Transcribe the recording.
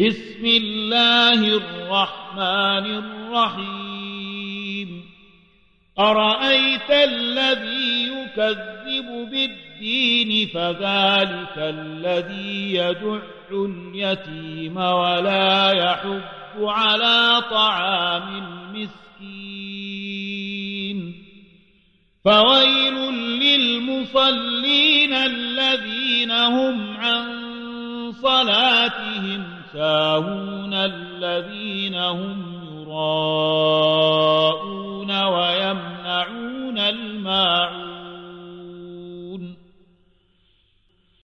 بسم الله الرحمن الرحيم. أرأيت الذي يكذب بالدين فذلك الذي يدع اليتيم ولا يحب على طعام المسكين. فويل للمصلين الذين هم عن صلاتهم ساهون الذين هم يراءون ويمنعون الماعون